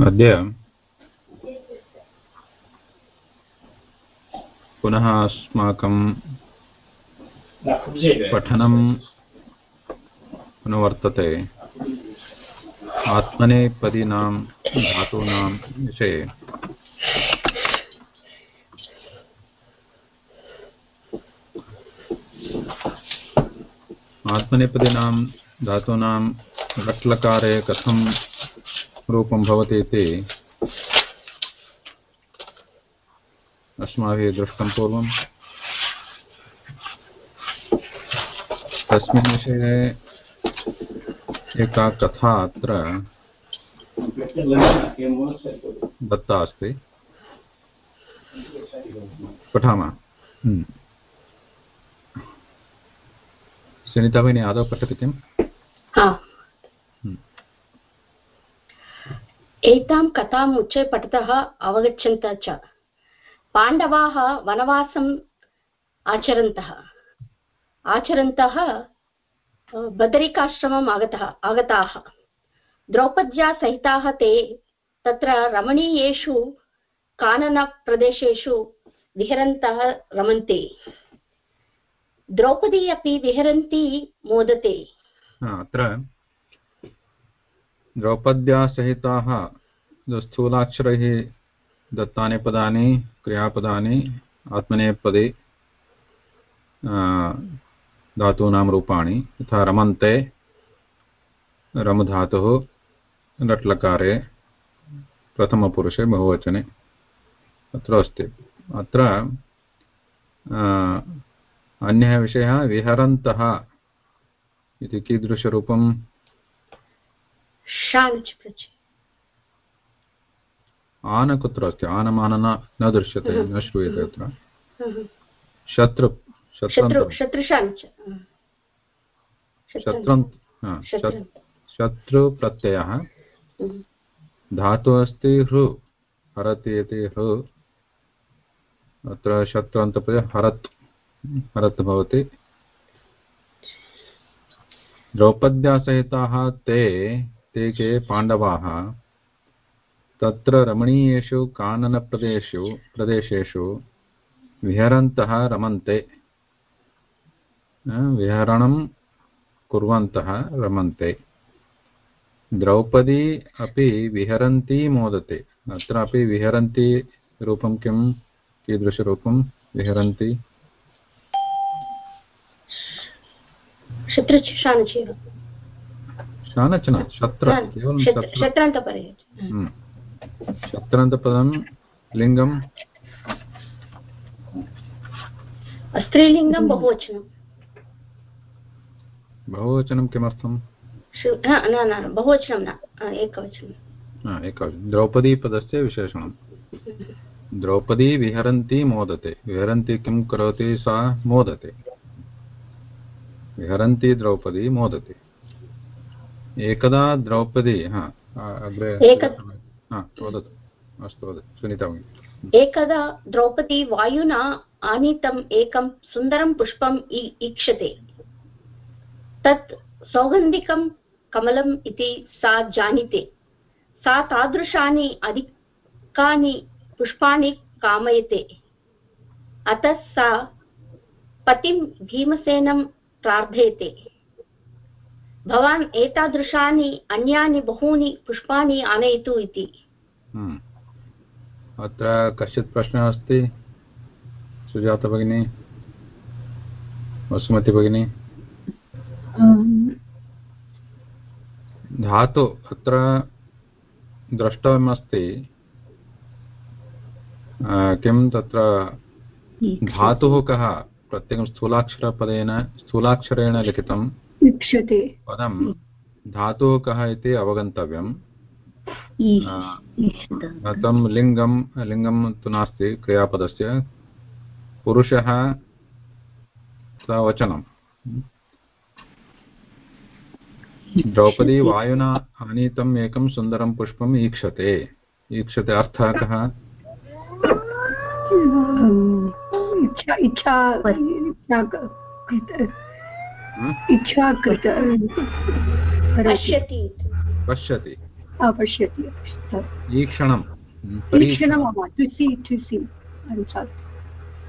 अद्य पुनः अस्माकं पठनं पुनर्वर्तते आत्मनेपदीनां धातूनां विषये। आत्मनेपदीनां धातूनां लट्लकारे कथं रूपं भवति इति अस्माभिः दृष्टं पूर्वम् तस्मिन् विषये एका कथा अत्र दत्ता अस्ति। पठामः। हम्म। सुनीता भगिनी आदौ पठति किम्? एतां कथाम् उच्चै पठतः अवगच्छन्तः च। पाण्डवाः वनवासम् आचरन्तः। आचरन्तः बदरिकाश्रमम् आगतः, आगताः। द्रौपद्या सहिताः ते तत्र रमणीयेषु, काननप्रदेशेषु विहरन्तः रमन्ते। द्रौपदी अपि विहरन्ती मोदते। अत्र द्रौपद्या सहिताः स्थूलाक्षरैः दत्तानि पदानि, क्रियापदानि, आत्मनेपदे धातूनां रूपाणि, यथा रमन्ते, रमधातुः लट्लकारे प्रथमपुरुषे बहुवचने अत्र अस्ति। अत्र अन्यः विषयः विहरन्तः इति कीदृशरूपं आन कुत्र अस्ति आनमानन न दृश्यते न श्रूयते अत्र। शत्रु शत्रुप्रत्ययः। धातुः अस्ति हृ हरति इति हृ अत्र शत्रुन्तपदे हरत् हरत् भवति। द्रौपद्यासहिताः ते ते के पाण्डवाः तत्र रमणीयेषु काननप्रदेशेषु प्रदेशेषु विहरन्तः रमन्ते। विहरणं कुर्वन्तः रमन्ते। द्रौपदी अपि विहरन्ती मोदते। अत्रापि विहरन्ती रूपं किं? कीदृशरूपं विहरन्ति? शानचन शत्र केवलं शत्रान्तपदं लिङ्गं स्त्रीलिङ्गं बहुवचनं। बहुवचनं किमर्थं न न बहुवचनं न एकवचनं। एकवचनं। द्रौपदीपदस्य विशेषणं द्रौपदी विहरन्ती मोदते। विहरन्ती किं करोति सा मोदते। विहरन्ती द्रौपदी मोदते। एकदा द्रौपदी हा अग्रे वदतु अस्तु वदतु सुनीता एकदा द्रौपदी वायुना आनीतम् एकं सुन्दरं पुष्पम् ईक्षते। तत् सौगन्धिकं कमलम् इति सा जानीते। सा तादृशानि अधिकानि पुष्पाणि कामयते। अतः सा पतिं भीमसेनं प्रार्थयते। भवान् एतादृशानि अन्यानि बहूनि पुष्पाणि आनयतु इति। हम्म। अत्र कश्चित् प्रश्नः अस्ति। सुजाता भगिनी। वसुमती भगिनी। धातु अत्र द्रष्टव्यमस्ति। किं तत्र धातुः कः? प्रत्येकं स्थूलाक्षरपदेन स्थूलाक्षरेण लिखितं। पदं धातुः कः इति अवगन्तव्यम्। तं लिङ्गं लिङ्गं तु नास्ति क्रियापदस्य। पुरुषः वचनं। द्रौपदी वायुना आनीतम् एकं सुन्दरं पुष्पम् ईक्षते। ईक्षते अर्थः कः? इच्छा इच्छा इच्छा कृत। पश्यति। पश्यति। पश्यति। ईक्षणं ईक्षणं टु सि टु सि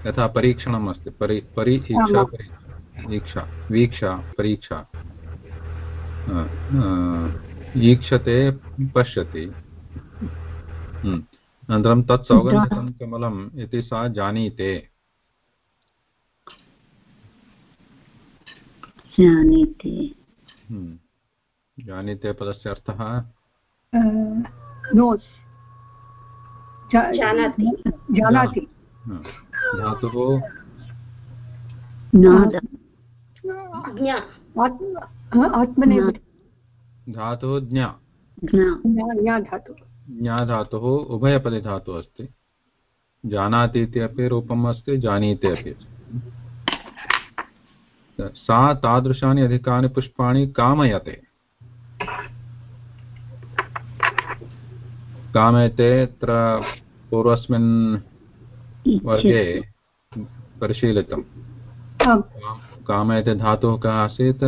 यथा परीक्षणम् अस्ति परि परि ईक्षा ईक्षा वीक्षा परीक्षा। ईक्षते पश्यति। हम्म। अनन्तरं तत् सौगन्धिकं कमलम् इति सा जानीते। जानीते हम्म। जानीते पदस्य अर्थः नोस् जानाति। धातुः? हा, आत्मनेव धातुः ज्ञा। ज्ञा। ज्ञा ज्ञा धातु। अस्ति जानाति इति अपि रूपम् अस्ति जानीते अपि सा तादृशानि अधिकानि पुष्पाणि कामयते। कामयते अत्र पूर्वस्मिन् वर्गे इच्छति परिशीलितम् कामयते धातुः कः आसीत्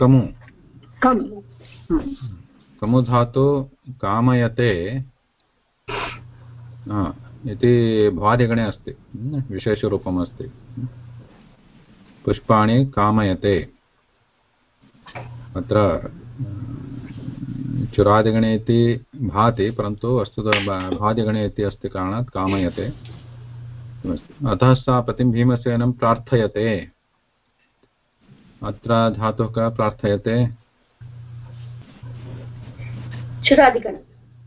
कमु। कम्। कमु धातु कामयते। इति भ्वादिगणे अस्ति विशेषरूपम् अस्ति पुष्पाणि कामयते। अत्र अं, चुरादिगणे इति भाति परन्तु वस्तुतः भादिगणे इति अस्ति कारणात् कामयते। अतः सा पतिं भीमसेनं प्रार्थयते। अत्र धातुः कः प्रार्थयते? चुरादिगण।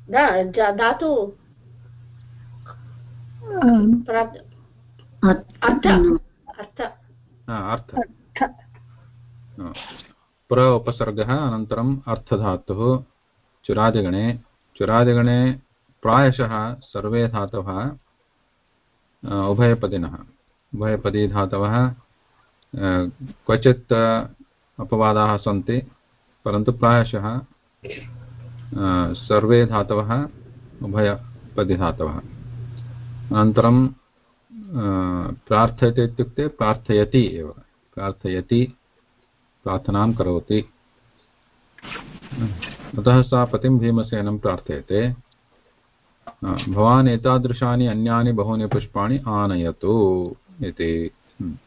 दा- धातु। अर्थ। अर्थ। पुर उपसर्गः अनन्तरम् अर्थधातुः चुरादिगणे चुरादिगणे प्रायशः सर्वे धातवः उभयपदिनः। उभयपदी धातवः क्वचित् अपवादाः सन्ति परन्तु प्रायशः सर्वे धातवः उभयपदिधातवः अनन्तरं प्रार्थयते इत्युक्ते प्रार्थयति एव। प्रार्थयति प्रार्थनां करोति। अतः सा पतिं भीमसेनं प्रार्थयते। भवान् एतादृशानि अन्यानि बहूनि पुष्पाणि आनयतु इति। हम्म।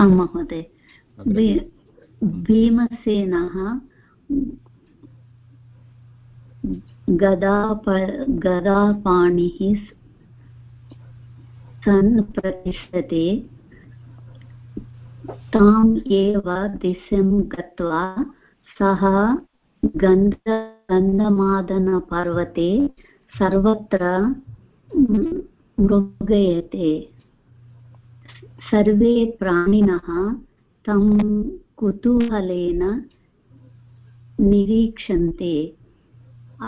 आं महोदय। भीमसेनः गदाप गदापाणिः सन् प्रतिष्ठते। ताम् एव दिशं गत्वा सः गन्ध गन्धमादनपर्वते सर्वत्र मृगयते। सर्वे प्राणिनः तं कुतूहलेन निरीक्षन्ते।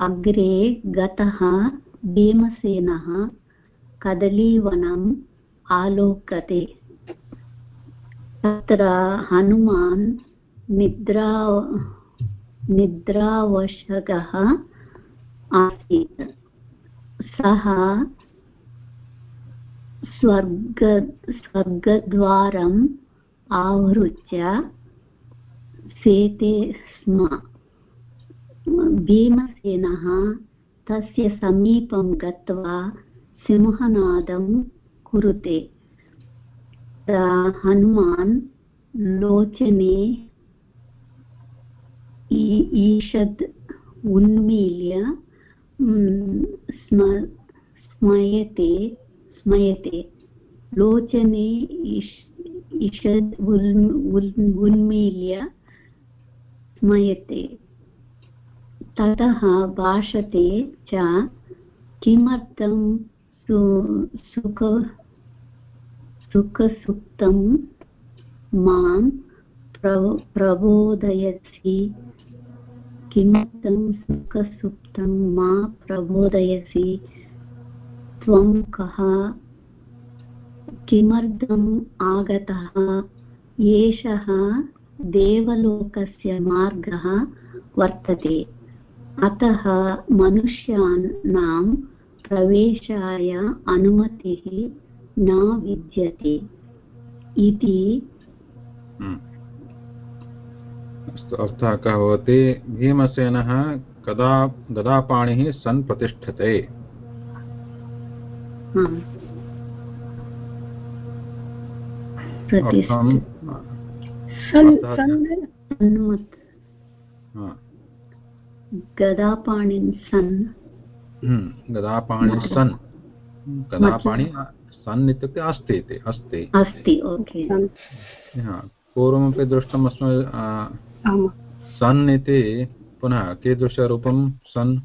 अग्रे गतः भीमसेनः कदलीवनम् आलोकते तत्र हनुमान् निद्रा, निद्रावशकः आसीत्। सः स्वर्ग, स्वर्गद्वारम् आवृत्य सेते स्म। भीमसेनः तस्य समीपं गत्वा सिंहनादं कुरुते। हनुमान् लोचने ईषद् उन्मील्य स्म, स्मयते स्मयते। लोचने ईषद् उल् उल्- उन्मील्य, स्मयते। ततः भाषते च किमर्थं सु, सुख, सुखसुप्तं माँ प्रव, प्रबोधयसि? किमर्थं सुखसुप्तं मा प्रबोधयसि? त्वं कः? किमर्थम् आगतः? एषः देवलोकस्य मार्गः वर्तते। अतः मनुष्याणां प्रवेशाय अनुमतिः न विद्यते इति हम्म। अर्थः कः भवति भीमसेनः कदा गदापाणिः सन् प्रतिष्ठते हा। गदापाणिन् सन्। हम्म, गदापाणि सन्। गदापाणि सन् इत्युक्ते अस्ति इति अस्ति। अस्ति ओके। पूर्वमपि दृष्टम् अस्माभिः सन् इति पुनः कीदृशरूपं सन्?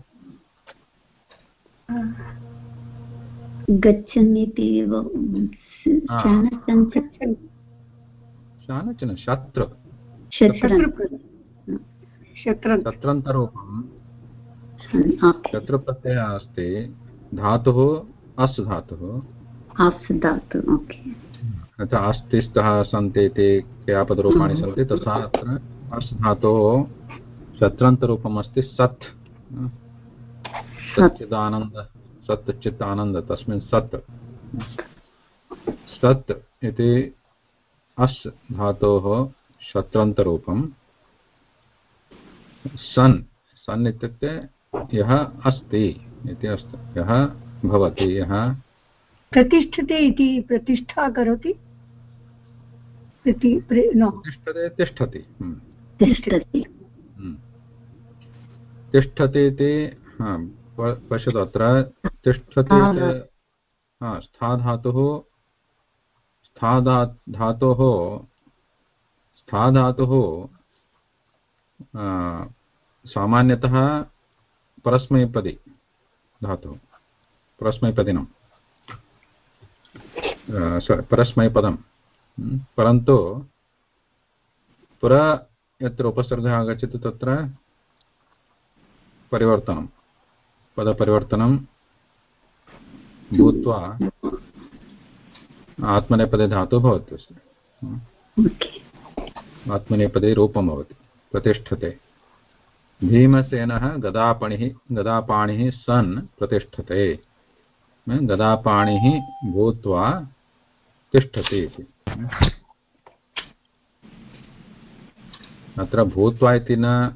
गच्छन् इति। शानचन् शत्र। शत्रन्तरूपं शत्रुप्रत्ययः अस्ति। धातुः अस् धातुः अस् धातु यथा अस्ति स्तः सन्ति इति क्रियापदरूपाणि सन्ति तथा अत्र अस् धातोः शत्रन्तरूपम् अस्ति सत्। सच्चिदानन्द सत् चित् आनन्द तस्मिन् सत्। सत् इति अस् धातोः शत्रन्तरूपं सन् सन् इत्युक्ते यः अस्ति इति अस्ति। यः भवति यः प्रतिष्ठते इति प्रतिष्ठा करोति? प्रति प्रे- न। तिष्ठते तिष्ठति। हम्म, तिष्ठति। हम्म। तिष्ठति इति पश्यतु अत्र। तिष्ठति इति- हा, स्थाधातुः स्थाधा धातोः स्थाधातुः सामान्यतः परस्मैपदी धातुः। परस्मैपदिनं। sorry, परस्मैपदं। हम्म, परन्तु पुरा यत्र उपसर्गः आगच्छति तत्र परिवर्तनं। पदपरिवर्तनं भूत्वा आत्मनेपदे धातुः भवति आत्मनेपदे रूपं भवति। प्रतिष्ठते। भीमसेनः गदापणिः, गदापाणिः सन् प्रतिष्ठते। गदापाणिः भूत्वा तिष्ठति इति। अत्र भूत्वा इति न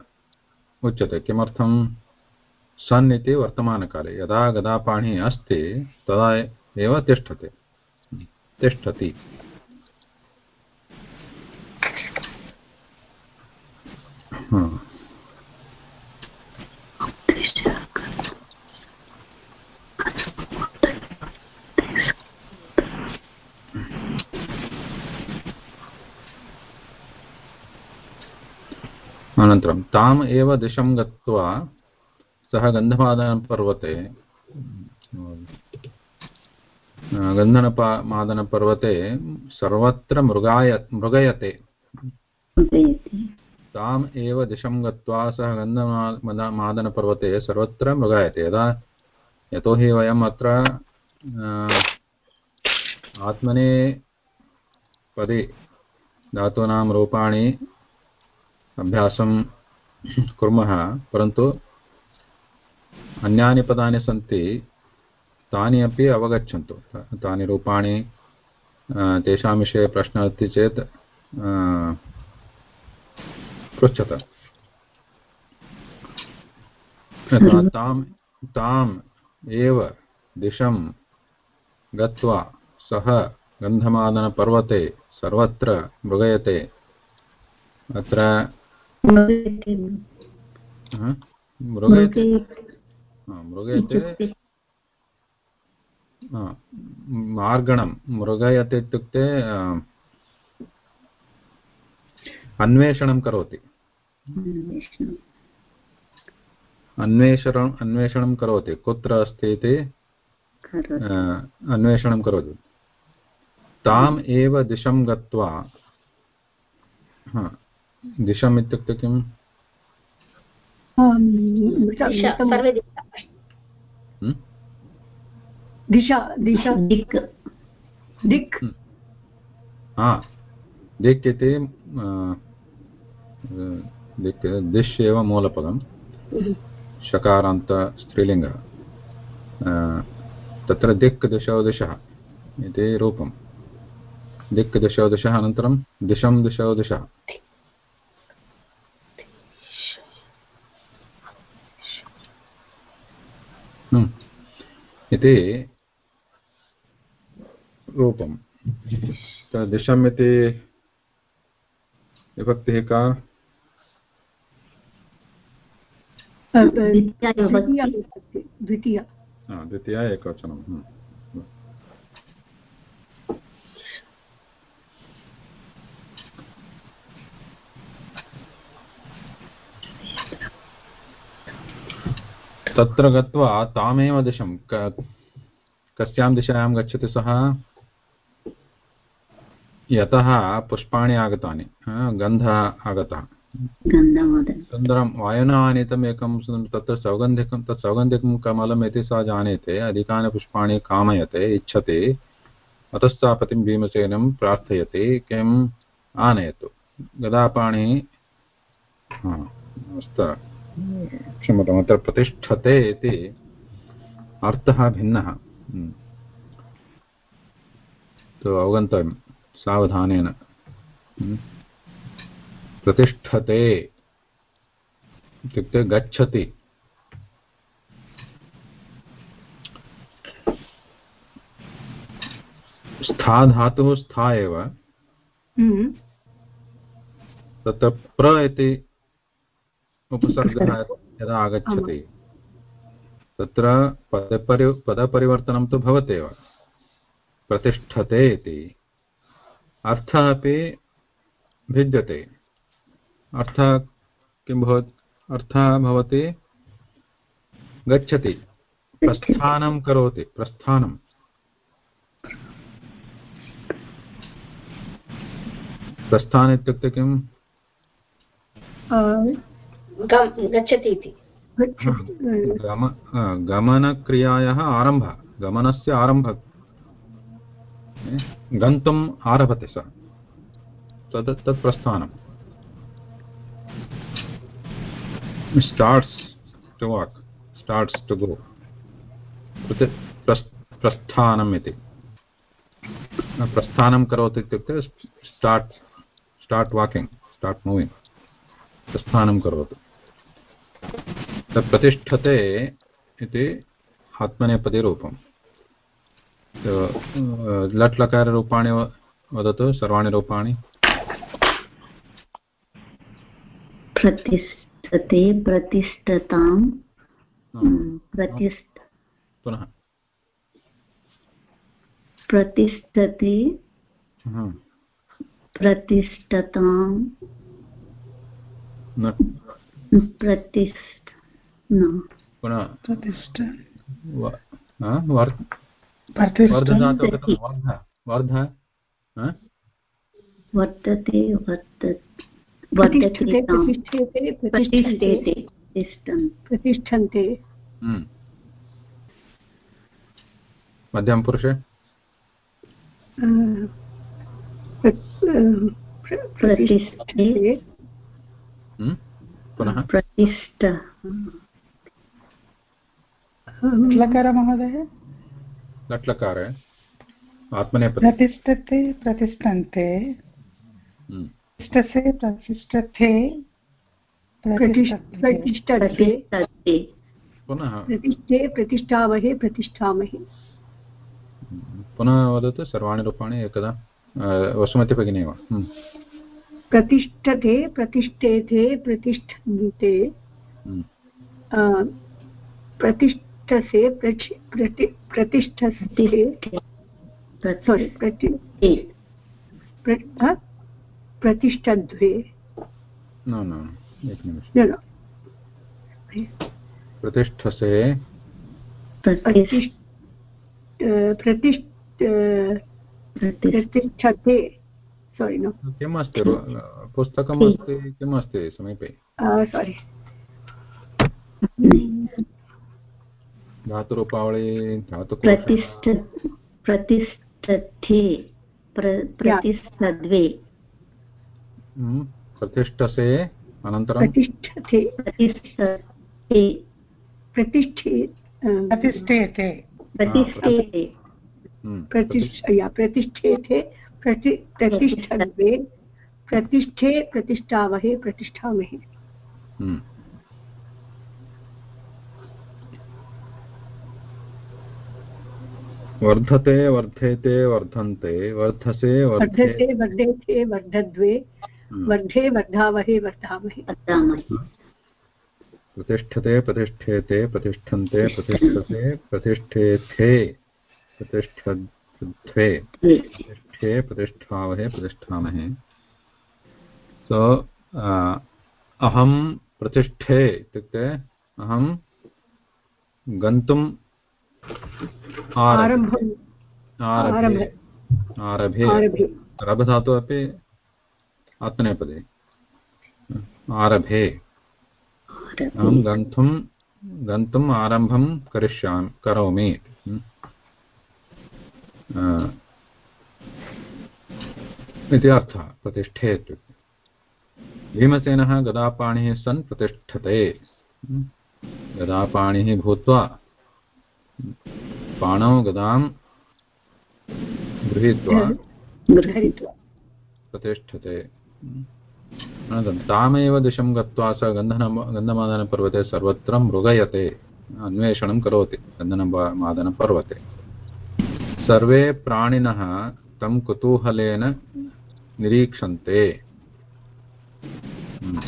उच्यते। किमर्थं? सन् इति वर्तमानकाले। यदा गदापाणिः अस्ति, तदा एव तिष्ठते। तिष्ठति हा अनन्तरं ताम् एव दिशं गत्वा सः गन्धमादनपर्वते गन्धनपा सर्वत्र मृगाय मृगयते। ताम् एव दिशं गत्वा सः गन्धमा मादनपर्वते सर्वत्र मृगायते। यदा यतोहि वयम् अत्र आत्मने पदे धातूनां रूपाणि अभ्यासं कुर्मः, परन्तु अन्यानि पदानि सन्ति, तानि अपि अवगच्छन्तु। तानि रूपाणि तेषां विषये प्रश्नः अस्ति चेत् पृच्छत। यथा ताम् ताम् एव दिशं गत्वा सः गन्धमादनपर्वते सर्वत्र मृगयते। अत्र मृगयते। मृगयते? मार्गणं मृगयते इत्युक्ते अन्वेषणं करोति। अन्वेषणं अन्वेषणम् अन्वेषणं करोति। कुत्र अस्ति इति अन्वेषणं करोति। ताम् एव दिशं गत्वा दिशम् इत्युक्ते किम्? दिशा सर्वे दिशा। दिक्। दिक्। दिक् इति दिक् दिश् एव मूलपदं। शकारान्त स्त्रीलिङ्गः। तत्र दिक् दिशो दिशः इति रूपं दिक् दिशो दिशः अनन्तरं दिशं दिशो दिशः इति रूपं दिशम् इति विभक्तिः का? द्वितीया विभक्ति, द्वितीया हा, द्वितीया। एकवचनं हम्म। तत्र गत्वा तामेव दिशं कस्यां दिशायां गच्छति सः। यतः पुष्पाणि आगतानि गन्धः आगतः। सुन्दरं। वायुना आनीतम् एकं तत्र सौगन्धिकं तत् सौगन्धिकं कमलम् इति सः जानीते। अधिकानि पुष्पाणि कामयते, इच्छति। अतः पतिं भीमसेनं प्रार्थयति, किम्? आनयतु। गदापाणि। क्षम्यताम् प्रतिष्ठते इति अर्थः भिन्नः। हम्म। अवगन्तव्यं, सावधानेन। हम्म। प्रतिष्ठते इत्युक्ते गच्छति। स्था धातुः स्था एव। हम्म। तत्र प्र इति उपसर्गः यदा आगच्छति तत्र पदपरि पदपरिवर्तनं तु भवत्येव। प्रतिष्ठते इति। अर्थः अपि भिद्यते। अर्थः किं भवति? अर्थः भवति गच्छति प्रस्थानं करोति प्रस्थानं। प्रस्थान इत्युक्ते किम्? गच्छति इति। गम गमनक्रियायाः आरम्भः गमनस्य आरम्भः। गन्तुम् आरभते सः। तद् तत् प्रस्थानं starts to walk starts to go प्रस्थानम् इति प्रस्थानं करोति इत्युक्ते start start walking start moving प्रतिष्ठते इति आत्मनेपदिरूपम् लट् लकाररूपाणि वदतु सर्वाणि रूपाणि प्रतिष्ठते प्रतिष्ठतां प्रतिष्ठ पुनः। प्रतिष्ठते प्रतिष्ठतां प्रतिष्ठ पुनः। प्रतिष्ठ। प्रतिष्ठन्ते। मध्यमपुरुषे प्रतिष्ठे। पुनः? प्रतिष्ठ। लकार महोदय? लट्लकार। आत्मनेपदे प्रतिष्ठते प्रतिष्ठन्ते। प्रतिष्ठसे प्रतिष्ठते प्रतिष्ठते पुनः। प्रतिष्ठे प्रतिष्ठावहे प्रतिष्ठामहे। पुनः वदतु सर्वाणि रूपाणि एकदा वसुमती भगिनी एव। प्रतिष्ठते प्रतिष्ठेते प्रतिष्ठन्ते। प्रतिष्ठसे प्रतिष्ठस्ते। सोरि न न प्रतिष्ठसे प्रतिष्ठते सोरि नो किम् अस्ति पुस्तकम् अस्ति किम् अस्ति समीपे? सोरि धातुरूपावळि धातु प्रतिष्ठ प्रतिष्ठते प्रतिष्ठद्वे। प्रतिष्ठसे अनन्तरं प्रतिष्ठते प्रतिष्ठते प्रतिष्ठे प्रतिष्ठेते। प्रतिष्ठेते। प्रतिष्ठेते प्रति प्रतिष्ठद्वे प्रतिष्ठे प्रतिष्ठावहे प्रतिष्ठामहे। वर्धते वर्धेते वर्धन्ते वर्धसे वर्धे वर्धते वर्धेते वर्धद्वे हम्म। वर्धे वर्धावहे वर्धामहे प्रतिष्ठते प्रतिष्ठेते प्रतिष्ठन्ते प्रतिष्ठते प्रतिष्ठेथे प्रतिष्ठध्वे। प्रतिष्ठे प्रतिष्ठावहे प्रतिष्ठामहे। सो अहं प्रतिष्ठे इत्युक्ते अहं गन्तुम् आरभे। आरभे। आरभे। आरभे। रभधातु अपि आत्मनेपदे आरभे। अहं गन्तुं गन्तुम् आरम्भं करिष्यामि करोमि। इति अर्थः प्रतिष्ठे इत्युक्ते भीमसेनः गदापाणिः सन् प्रतिष्ठते। गदापाणिः भूत्वा पाणौ गदां गृहीत्वा। प्रतिष्ठते। तामेव दिशं गत्वा स गन्धन गन्धमादनपर्वते सर्वत्र मृगयते। अन्वेषणं करोति गन्धनमादनपर्वते सर्वे प्राणिनः तं कुतूहलेन निरीक्षन्ते। हम्म।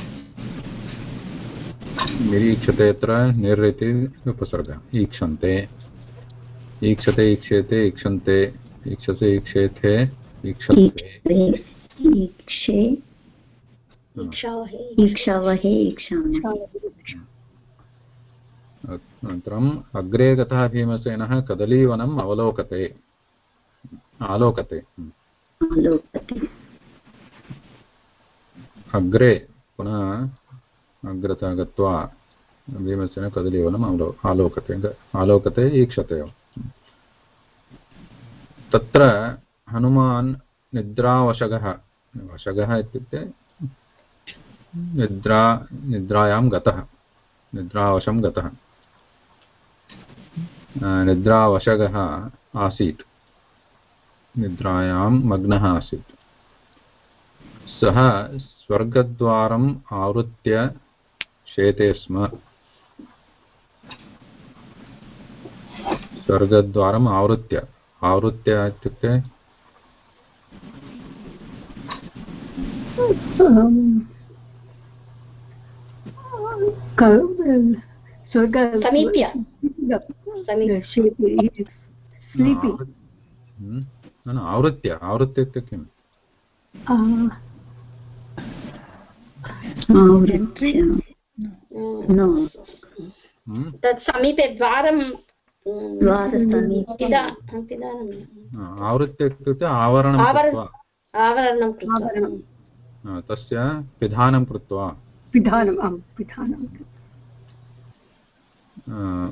निरीक्षते अत्र निर् इति उपसर्गः। ईक्षन्ते। ईक्षते ईक्ष्यते ईक्षन्ते। ईक्षसे, ईक्षेथे, ईक्षन्ते। ईक्षावहे ईक्षामः अनन्तरम् अग्रे गतः भीमसेनः? कदलीवनम् अवलोकते। आलोकते। आलोकते। अग्रे पुनः अग्रतः गत्वा भीमसेन कदलीवनम् अवलो आलोकते। आलोकते ईक्षते। तत्र हनुमान् निद्रावशगः। वशगः इत्युक्ते निद्रा, निद्रायां गतः। निद्रावशं गतः। निद्रावशगः आसीत्। निद्रायां मग्नः आसीत्। सः स्वर्गद्वारम् आवृत्य शेते स्म। स्वर्गद्वारम् आवृत्य। आवृत्य इत्युक्ते स्वर्ग समीप्य स्लीपि न न आवृत्य आवृत्य इत्युक्ते किम् आवृत्य न तत् समीपे द्वारं आवृत्य इत्युक्ते आवरणं आवरण- हा, तस्य पिधानं कृत्वा पिधानम् आ,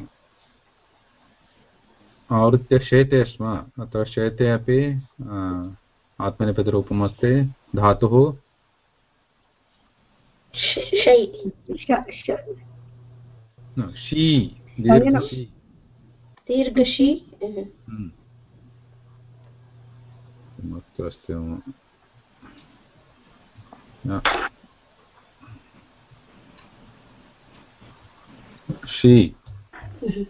आवृत्य शेते स्म अत्र शेते अपि आ, आत्मनेपदिरूपम् अस्ति धातुः। श- दीर्घशी हम्म। अस्ति शी।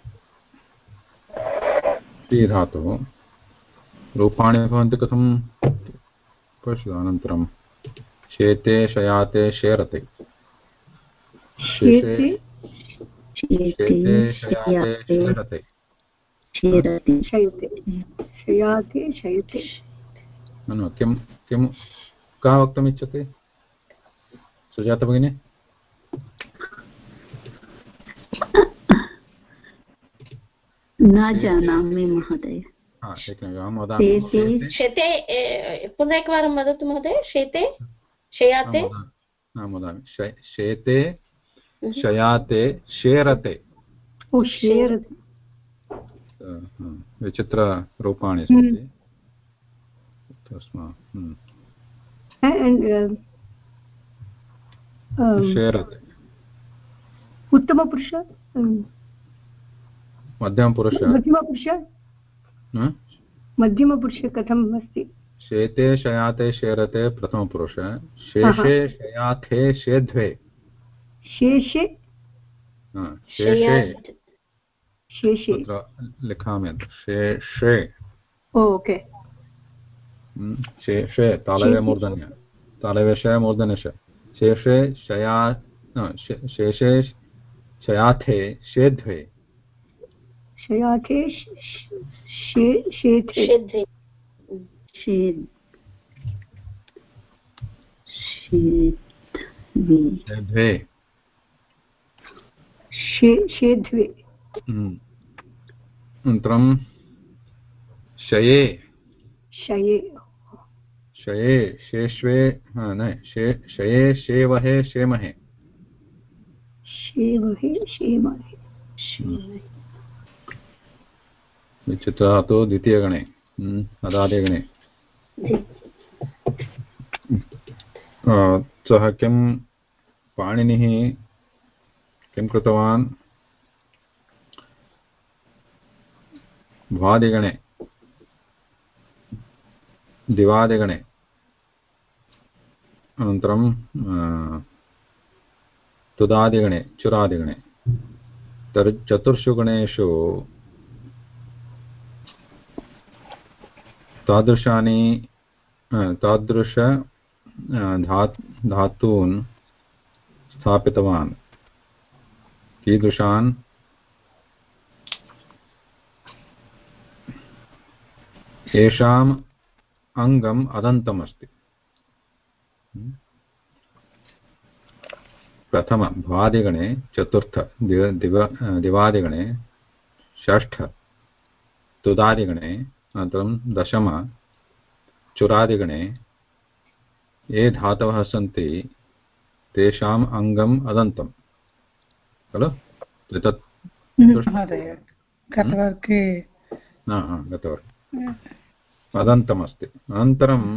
शी धातुः। रूपाणि भवन्ति कथं? पश्यतु अनन्तरं। शेते शयाते शेरते। शेते शेते शेते शयाते शयाते शेरते। शेरते शयते। शयाते शयते। न किं किं का वक्तुमिच्छति? सुजाता भगिनी? न जानामि महोदय। हा शेते पुनः एकवारं वदतु महोदय। शेते? शयाते? वदामि। शेते शयाते शेरते। ओ शेरते। विचित्ररूपाणि सन्ति। तस्मात् हम्म, शेरते। उत्तमपुरुष मध्यमपुरुष मध्यमपुरुष? न? मध्यमपुरुष कथम् अस्ति? शेते शयाते शेरते प्रथमपुरुष। शेषे शयाथे शेध्वे। शेषे? हा, शेषे। शेषे। लिखामि अत्र। शे शे ओके। हम्म, शे शे तालव्य मूर्धन्य तालव्यशय मूर्धन्यश शेषे शया शेषे शयाथे शेध्वे। शयाथे श- शेथे। शेध्वे हम्म। अनन्तरं शये। शये। शये शेष्वे न शये शेवहे शेमहे। शेवहे शेमहे। शेमहे विचित्रातो द्वितीयगणे। हम्म, अदादिगणे सः किं पाणिनिः किं कृतवान्? भ्वादिगणे दिवादिगणे। अनन्तरं तुदादिगणे चुरादिगणे। तर् चतुर्षु गणेषु तादृशानि तादृश धा धातून् स्थापितवान्। कीदृशान्? येषाम् अङ्गम् अदन्तमस्ति। प्रथम भ्वादिगणे चतुर्थ, दिव दिव, दिवादिगणे, षष्ठ, तुदादिगणे अनन्तरं दशम चुरादिगणे ये धातवः सन्ति तेषाम् अङ्गम् अदन्तं खलु? एतत् गतवर्गे अदन्तमस्ति। अनन्तरम्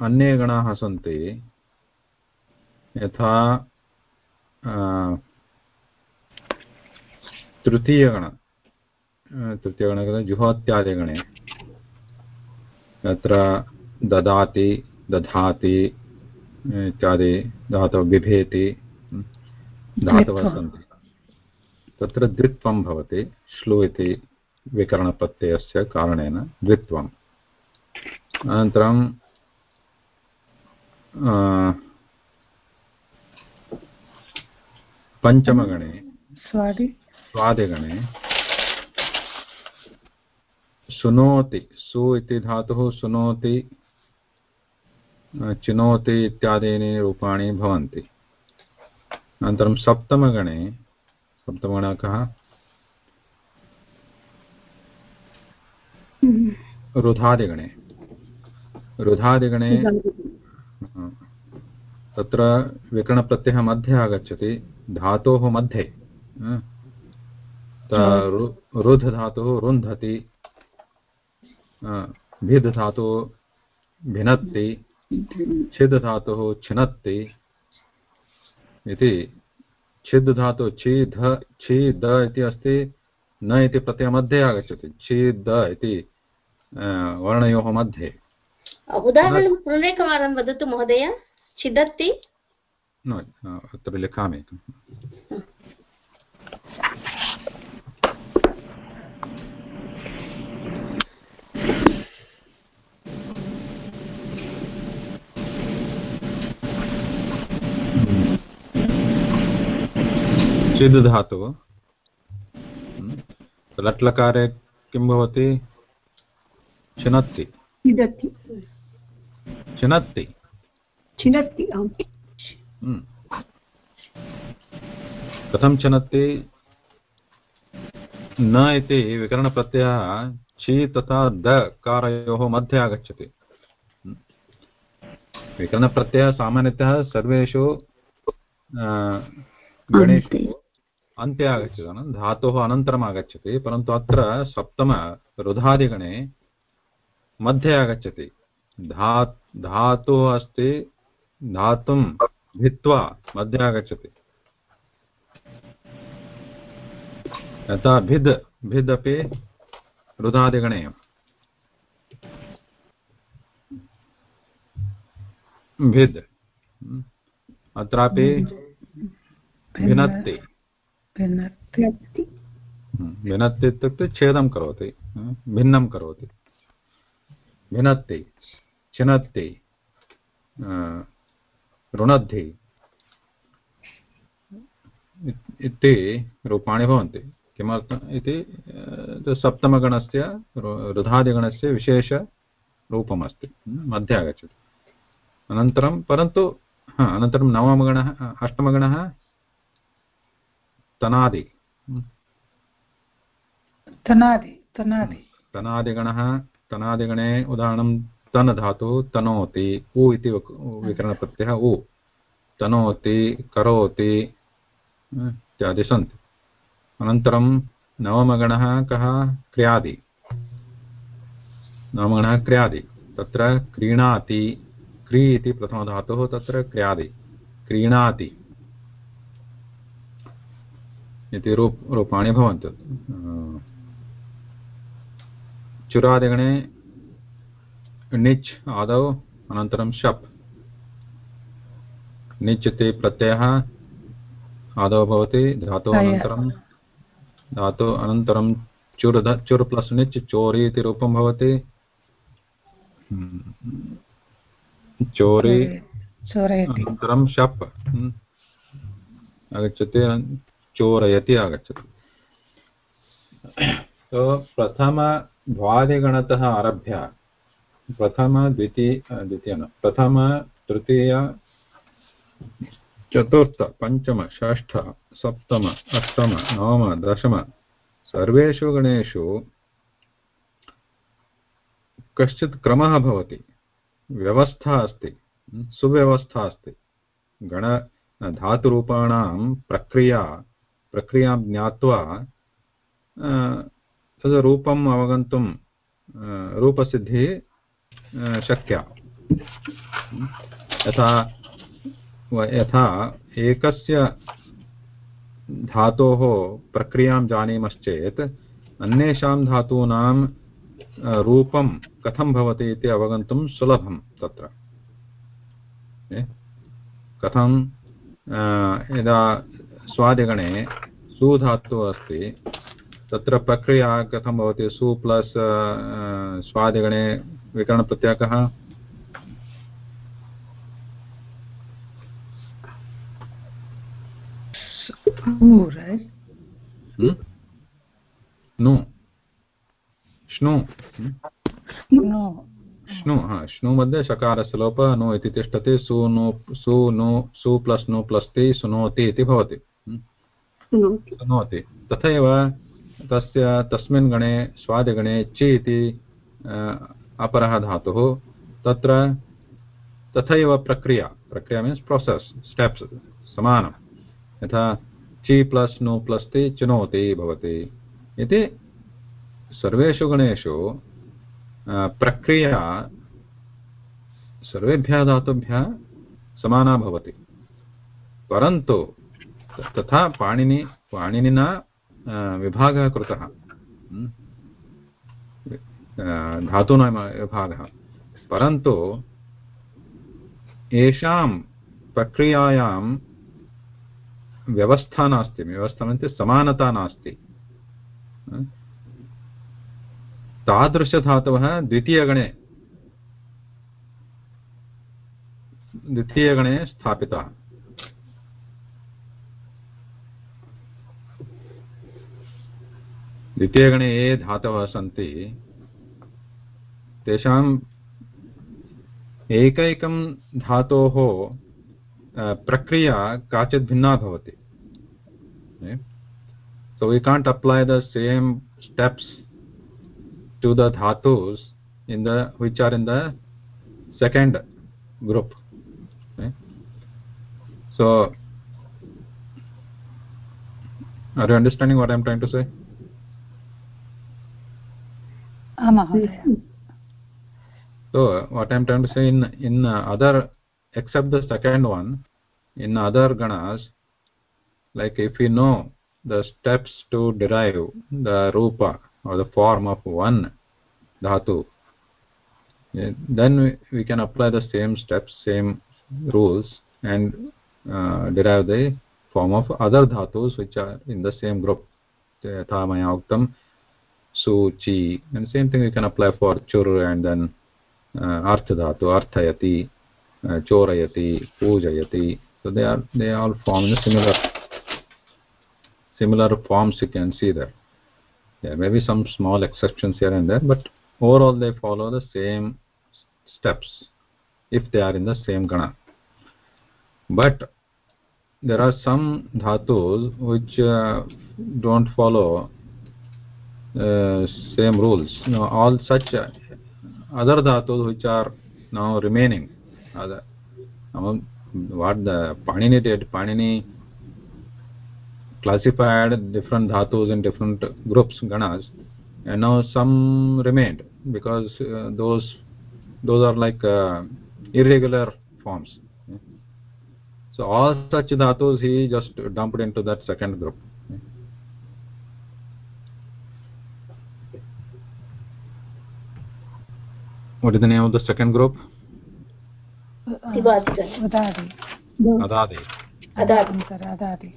अन्ये गणाः सन्ति यथा तृतीयगण। तृतीयगणे जुहोत्यादिगणे। यत्र ददाति दधाति इत्यादि धातवः बिभेति धातवः। सन्ति। तत्र द्वित्वं भवति श्लु इति विकरणप्रत्ययस्य कारणेन द्वित्वम्। अनन्तरं पञ्चमगणे स्वादि। स्वादिगणे सुनोति सु इति धातुः सुनोति अ, चिनोति इत्यादीनि रूपाणि भवन्ति। अनन्तरं सप्तमगणे सप्तमगणः कः? रुधादिगणे। रुधादिगणे अ, तत्र विकरणप्रत्ययः मध्ये आगच्छति धातोः मध्ये। रुध् धातुः रुन्धति। अ, भिद् धातुः भिनत्ति छिद् धातुः छिनत्ति इति। छिद् धातुः छि ध इति अस्ति न इति प्रत्ययमध्ये आगच्छति। छि द इति वर्णयोः मध्ये। उदाहरणं पुनरेकवारं वदतु महोदय। छिदत्ति? न अत्र लिखामि चिद् धातुः हम्म, लट्लकारे किं भवति? छिनत्ति। छिदति छिनत्ति। छिनत्ति हम्म। कथं छिनत्ति? न इति विकरणप्रत्ययः छि तथा द कारयोः मध्ये आगच्छति। हम्म। विकरणप्रत्ययः सामान्यतः सर्वेषु गणेषु अन्ते। आगच्छति न? धातोः अनन्तरम् आगच्छति परन्तु अत्र सप्तम रुधादिगणे मध्ये आगच्छति धा धातुः अस्ति धातुं भित्त्वा मध्ये आगच्छति यथा भिद् भिद् अपि रुधादिगणे भिद् अत्रापि भिनत्ति भिन्न भिनत्ति इत्युक्ते छेदं करोति भिन्नं करोति भिनत्ति छिनत्ति रुणद्धि इति रूपाणि भवन्ति किमर्थम् इति सप्तमगणस्य रुधादिगणस्य विशेषरूपमस्ति मध्ये आगच्छति अनन्तरं परन्तु हा अनन्तरं नवमगणः अष्टमगणः तनादि। तनादि तनादि। तनादिगणः तनादिगणे उदाहरणं तन् धातुः तनोति उ इति विकरणप्रत्ययः उ। तनोति करोति इत्यादि सन्ति। अनन्तरं नवमगणः कः? क्रियादि। नवमगणः क्रियादि। तत्र क्रीणाति। क्री इति प्रथमधातुः तत्र क्रियादि। क्रीणाति। इति रूप रूपाणि भवन्ति। चुरादिगणे णिच् आदौ अनन्तरं शप्। णिच् इति प्रत्ययः आदौ भवति धातोः अनन्तरं धातु अनन्तरं चुर् चुर् प्लस् णिच् चोरि इति रूपं भवति। चोरि अनन्तरं शप्। आगच्छति चोरयति आगच्छति। तो प्रथमद्वादिगणतः आरभ्य प्रथम द्वितीय द्वितीय न प्रथम तृतीय चतुर्थ, पञ्चम, षष्ठ, सप्तम, अष्टम, नवम, दशम, सर्वेषु गणेषु कश्चित् क्रमः भवति। व्यवस्था अस्ति, सुव्यवस्था अस्ति। गण, धातुरूपाणां प्रक्रिया प्रक्रियाँ ज्ञात्वा तद् रूपम् अवगन्तुं रूपसिद्धिः शक्या। यथा यथा एकस्य धातोः प्रक्रियाँ जानीमश्चेत्, अन्येषां धातूनां रूपं कथं भवति इति अवगन्तुं सुलभं तत्र। कथं? यदा स्वादिगणे सुधातुः अस्ति। तत्र प्रक्रिया कथं भवति? सु प्लस् स्वादिगणे विकरणप्रत्ययः नु श्नु श्नु हा श्नु मध्ये शकारस्य लोपः नु इति तिष्ठति सु नु सु नु सु प्लस् नु प्लस् ति सुनोति इति भवति। सुनोति तथैव तस्य तस्मिन् गणे, स्वादिगणे चि इति अपरः धातुः। तत्र तथैव प्रक्रिया। प्रक्रिया मीन्स् प्रोसेस् स्टेप्स् समानं यथा चि प्लस् नु प्लस् ति चिनोति भवति। इति सर्वेषु गणेषु प्रक्रिया सर्वेभ्यः धातुभ्यः समाना भवति। परन्तु तथा पाणिनि, पाणिनिना विभागः कृतः। धातूनां विभागः। परन्तु येषां प्रक्रियायां व्यवस्था नास्ति। व्यवस्था इत्युक्ते समानता नास्ति। तादृशधातवः द्वितीयगणे द्वितीयगणे स्थापितः। द्वितीय गणे ये धातव सी तक धा प्रक्रिया काचि भिन्ना so we can't apply the same steps to the धातुस in the which are in the second group so are you understanding what I am trying to say so what i'm trying to say in in other except the second one in other ganas like if we know the steps to derive the rupa or the form of one dhatu then we, can apply the same steps same rules and uh, derive the form of other dhatus which are in the same group maya uktam su chi and same thing we can apply for chur and then uh, artha dhatu arthayati uh, chorayati pujayati. So they are they all form similar similar forms you can see there. There may be some small exceptions here and there but overall they follow the same steps if they are in the same gana. But there are some dhatus which uh, don't follow same rules. You know all such other dhatus which are now remaining other. Um, what the panini did panini classified different dhatus in different groups ganas and now some remained because uh, those those are like uh, irregular forms. So all such dhatus he just dumped into that second group what is the name of the second group? दिवादिगण उदादि adadi.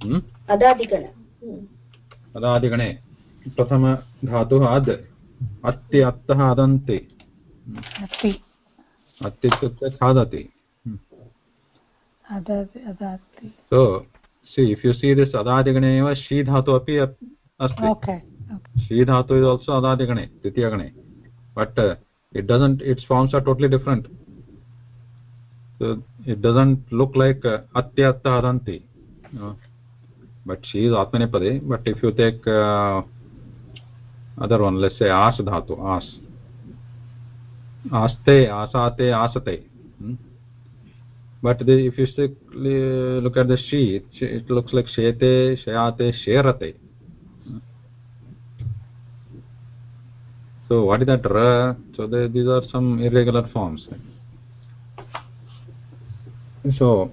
Hmm? अदादिगण। अदादिगणे प्रथमधातुः अद् अत्ति अत्तः अदन्ति अति अत्ति इत्युक्ते खादति अदादि अदाति so see if you see this अदादिगणे एव शी धातु अपि अस्ति ओके शी धातु is also अदादिगणे द्वितीयगणे but uh, it doesn't its forms are totally different so it doesn't look like uh, atya atta adanti you know. but she is atmanepade but if you take uh, other one let's say as dhatu as aste asate asate hmm? but the, if you strictly look at the she it, it looks like shete shayate sherate so what is that ra so they, these are some irregular forms so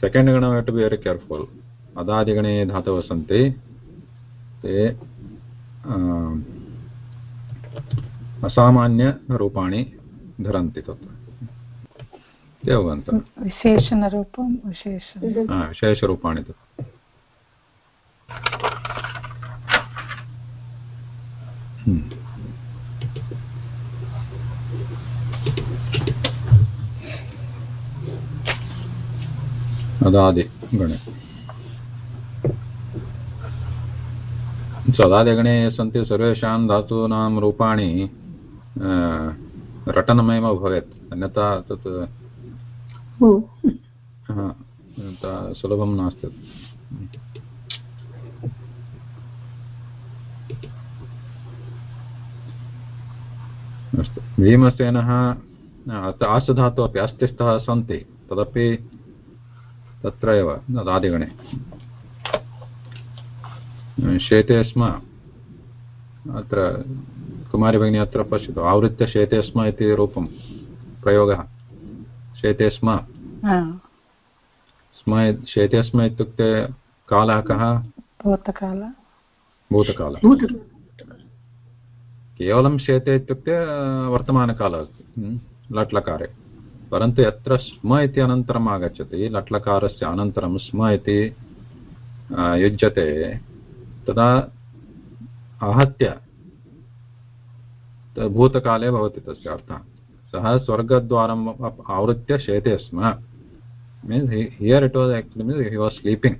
second gana we have to be very careful अदादिगणे धातवः सन्ति ते असामान्यरूपाणि धरन्ति तत्र ते अवगन्तव्यं विशेषणरूपं विशेषण हम्म। विशेषरूपाणि तत्र हम्म। अदादिगणे सदादिगणे सन्ति सर्वेषां धातूनां रूपाणि रटनमेव भवेत् अन्यथा तत् हा, सुलभं नास्ति अस्तु भीमसेनः आसधातु अपि अस्तिस्थः सन्ति तदपि तत्र एव आदिगणे शेते स्म। अत्र कुमारी भगिनी अत्र पश्यतु। आवृत्य शेते स्म इति रूपं। प्रयोगः। शेते स्म। स्म शेते स्म इत्युक्ते कालः कः? भूतकाल। भूतकालः। भूत केवलं शेते इत्युक्ते अ, वर्तमानकालः। अस्ति लट्लकारे। परंतु यत्र स्म इति से आगच्छति, लट्लकारस्य अनन्तरं स्म इति युज्यते भूतकाले भवति तस्य अर्थः। सः आवृत्य शेते स्म। Means here it was actually means he was sleeping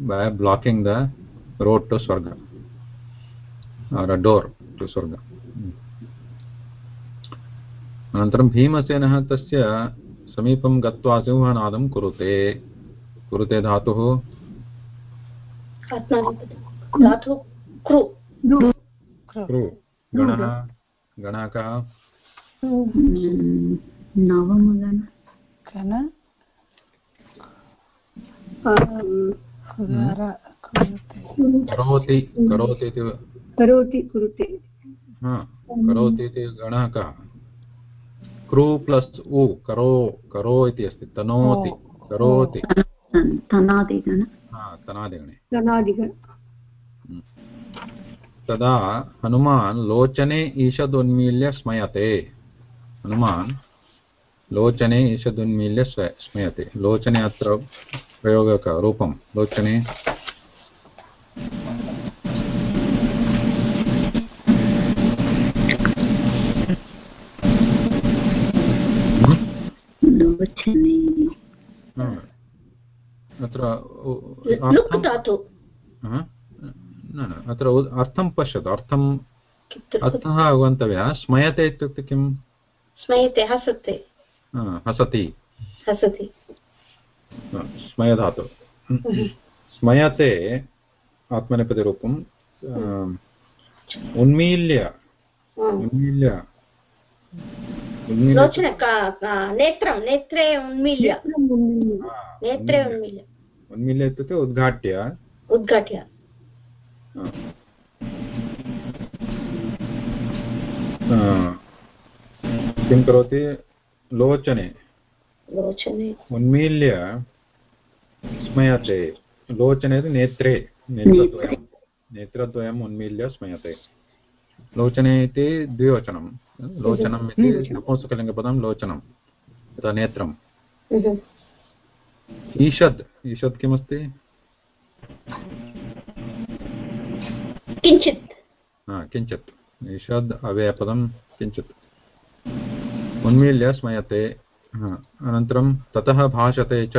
by blocking the road to swarga door to swarga अनन्तरं भीमसेनः तस्य समीपं गत्वा सिंहनादं कुरुते। कुरुते धातुः? गणः? गणः कः? नवमगण। कन कुदार कुरुते। करोति। करोति इति करोति कुरुते। करोति इति गणः कः? क्रू प्लस् उ करो करो इति अस्ति तनोति करोति तनादिगणे तदा हनुमान् लोचने ईषदुन्मील्य स्मयते हनुमान् लोचने ईषदुन्मील्य स्व स्मयते लोचने अत्र प्रयोगकरूपं लोचने लोचने अत्र धातु न न अत्र अर्थं पश्यतु अर्थं अर्थः अवगन्तव्यः स्मयते इत्युक्ते किं स्मयते हसते। हसति। हसति। स्मयधातु। स्मयते आत्मनेपदिरूपम् उन्मील्य उन्मील्य लोचन नेत्रं नेत्रे उन्मील्य नेत्रे उन्मील्य उन्मील्य इत्युक्ते उद्घाट्य उद्घाट्य किं करोति लोचने लोचने उन्मील्य स्मयते लोचने नेत्रे नेत्रद्वयं नेत्रद्वयम् उन्मील्य स्मयते लोचने इति द्विवचनं लोचनम् इति नपुंसकलिङ्गपदं लोचनं तथा नेत्रम्। ईषद् ईषद् किमस्ति? किञ्चित्। किञ्चित्। ईषद् अव्ययपदं किञ्चित्। उन्मील्य स्मयते अनन्तरं ततः भाषते च।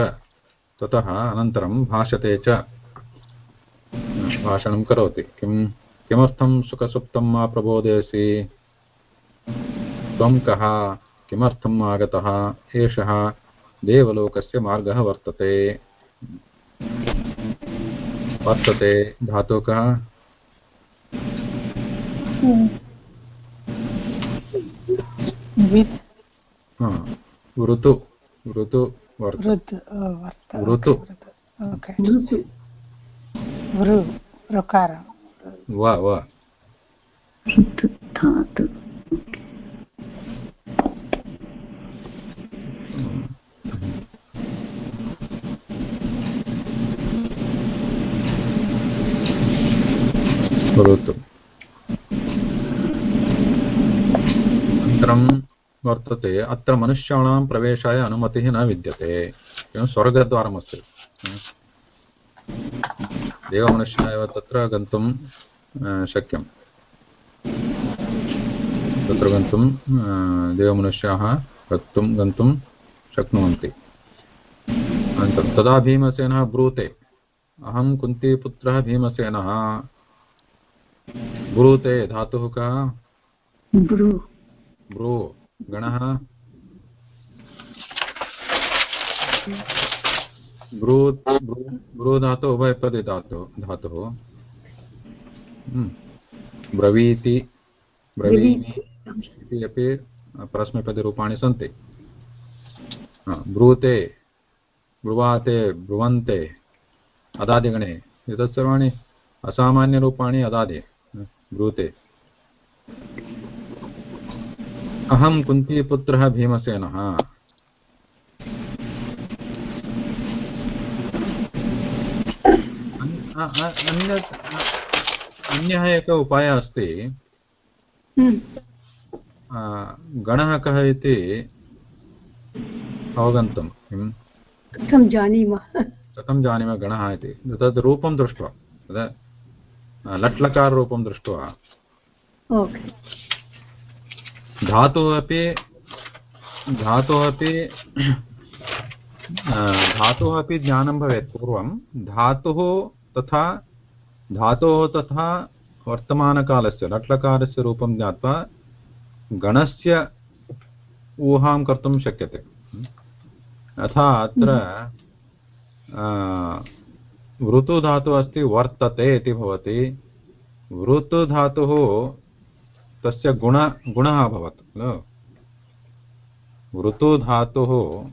ततः अनन्तरं भाषते च। भाषणं करोति। किं किमर्थं सुखसुप्तं मा प्रबोधयसि? त्वं कः किमर्थम् आगतः? एषः देवलोकस्य मार्गः वर्तते। वर्तते। धातु कः? ऋतु। ऋतु ऋतु वा वा धातु करोतु अनन्तरं वर्तते, अत्र मनुष्याणां प्रवेशाय अनुमतिः न विद्यते। स्वर्गद्वारमस्ति। देवमनुष्याः एव तत्र गन्तुं शक्यं तत्र गन्तुं देवमनुष्याः गन्तुं गन्तुं शक्नुवन्ति अनन्तरं तदा भीमसेनः ब्रूते अहं कुन्तीपुत्रः भीमसेनः ब्रूते धातुः कः ब्रू ब्रू गणः ब्रू ब्रू धातु उभयपदे धातु धातुः। ब्रवीति ब्रवीमि इति अपि परस्मैपदरूपाणि सन्ति। ब्रूते ब्रुवाते ब्रुवन्ते अदादिगणे एतत् सर्वाणि असामान्यरूपाणि अदादि ब्रूते। अहं कुन्तीपुत्रः भीमसेनः। अन्यत् अन्यः एकः उपायः अस्ति। गणः कः इति अवगन्तुं। किं कथं जानीमः? कथं जानीमः गणः इति? तद् रूपं दृष्ट्वा। तद् लट्लकाररूपं दृष्ट्वा। धातुः अपि धातुः अपि धातुः अपि ज्ञानं भवेत् पूर्वं। धातुः तथा धातोः तथा वर्तमानकालस्य लट्लकारस्य रूपं ज्ञात्वा गणस्य ऊहां कर्तुं शक्यते। यथा अत्र वृतुधातुः अस्ति वर्तते इति भवति। वृतुधातुः तस्य गुण गुणः अभवत् खलु? वृतुधातुः